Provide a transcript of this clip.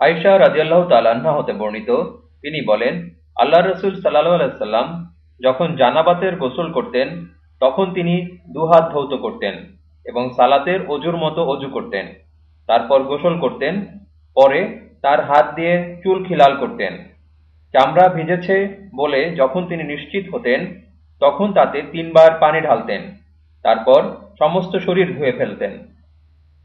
আয়সা রাজিয়াল্লাহ তালান্না হতে বর্ণিত, তিনি বলেন আল্লাহ রসুল সাল্লাহ সাল্লাম যখন জানাবাতের গোসল করতেন, তখন তিনি দুহাত ধৌত করতেন এবং সালাতের অজুর মতো অজু করতেন। তারপর গোসল করতেন, পরে তার হাত দিয়ে চুল খিলাল করতেন। চামড়া ভিজেছে বলে যখন তিনি নিশ্চিত হতেন, তখন তাতে তিনবার পানি ঢালতেন। তারপর সমস্ত শরীর ধুয়ে ফেলতেন।